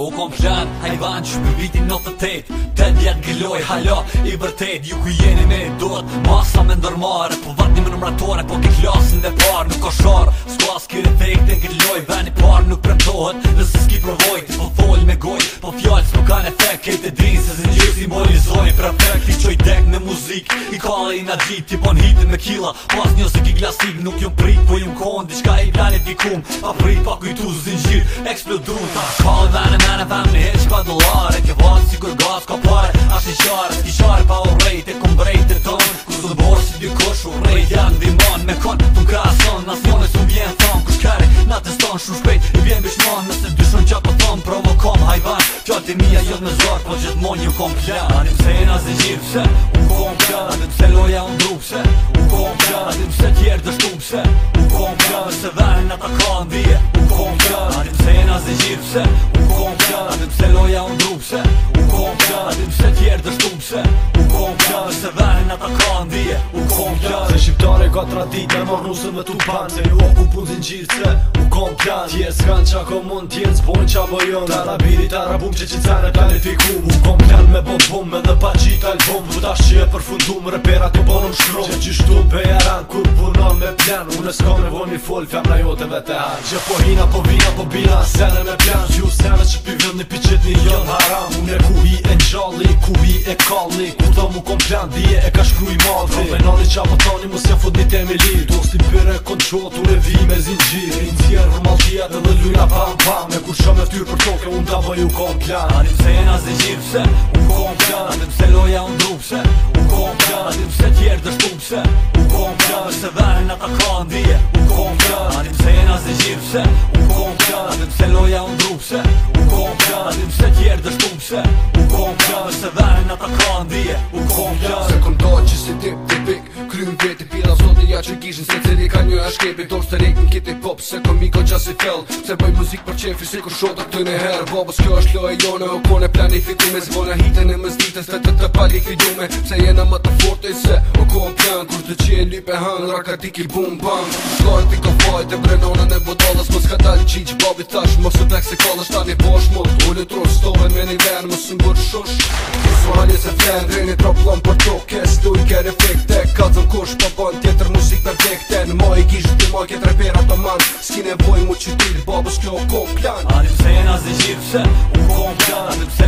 U kom pëllan, hajvan që për vitin 98 të tëtë Të gëlloj, hala, i vërtet Ju ku jeni me dot, masa me ndërmare Po një më mratore, po ke klasin dhe par Nuk o shor, s'ko as kër efekt e gëlloj Ven i par nuk premtohet, nëse s'ki provoj Ti po fol me goj, po fjall s'po kanë efekt Kejtë e din se zë një simbolizoni prefekt I kalle i gjit, i pon hitin me kila Po as një osik i glasik, nuk jom prit Po jom kohen, di shka i planet i kum Pa prit, pa kujtu, zë zin gjir, eksplodru Ta shkalle vene mene, femni në hesh pa dolare Kje vlasi si kur glas ka pare, as i qare Ski qare pa u rejt, e kum brejt e ton Ku të borë si dy kosh, u rejt e Me kon, tu nga ason, nas njone, su vjen thon Kus kare, na të ston, shum shpejt, i vjen bishmon Nëse dyshon qa po thon Qatë i mija jëtë në zorë, po gjithë mojë një kom të lënë Ani pëse e nasi gjithë pëse, u kom të lënë Ani pëse loja unë ndru pëse, u kom të lënë Ani pëse tjerë dë pëse, u kom të lënë Se vërë në të kanë dhije, u kom të lënë Ani pëse e nasi gjithë pëse, u gjallë se verin ata kanë dhije u kom pjallë se shqiptare ka tradit e nusën me tupan se ju oku pun zin gjirë se u kom pjallë tjes kanë qa ko mund tjes bojnë qa bojën tarabirit arabum që qicare planifikum u kom pjallë me bombom me dhe pa qit album vëtash që e përfundum repera të bonum shrum që gjishtu pejaran kur punon me pjallë unë s'ka me voni full fjam rajote me te hanë që po hina po vina po bina sene me pjallë ju sene që pi një pi qitni kubi e kalli Ku të mu kom plan dhije e ka shkru i madhi Ro penali qa më tani mu se fut një temi li Do s'ti e kon qot u revi me zi në gjit Rinë zjerë rëmal dhe dhe luja pam pam Me kur qëm e ftyr për toke unë ta bëj u kom plan A një pse e nga zi gjip se u kom plan A një pse loja unë drup se u kom plan A një pse tjerë dhe shtup se u kom plan Vërse vërën nga ta ka në u kom plan A një pse e zi gjip se u kom plan A një pse loja unë drup u kom plan si tip tipik, pik veti vetë i pila ja që gizhin Se cili ka një ashkepi Dorës të rejtë në kiti pop Se këmi ko qa si fell Se bëj muzik për qefi Se kur shodër të në herë Babës kjo është loj e jone O kone planifikume Se vona hitën e mëzditës Të të të pali fidume Se jena më të forte Se o kohë plan Kur të qenë lype hanë Rakatiki bum bam Slojt i ko fajt e breno gjithë babi tash Mos të tek se kallë është ta një bosh mu Ullë të rrës tove me një venë më së shush Kësë valje se fjenë rinë i troplon pra për to Kësë du kërë efekte Ka të në kush për bënë tjetër muzik për vekte Në ma i gjithë i kjetë reper ato man Ski nevoj mu që dilë babës kjo kom plan A në pëse u kom plan A në pëse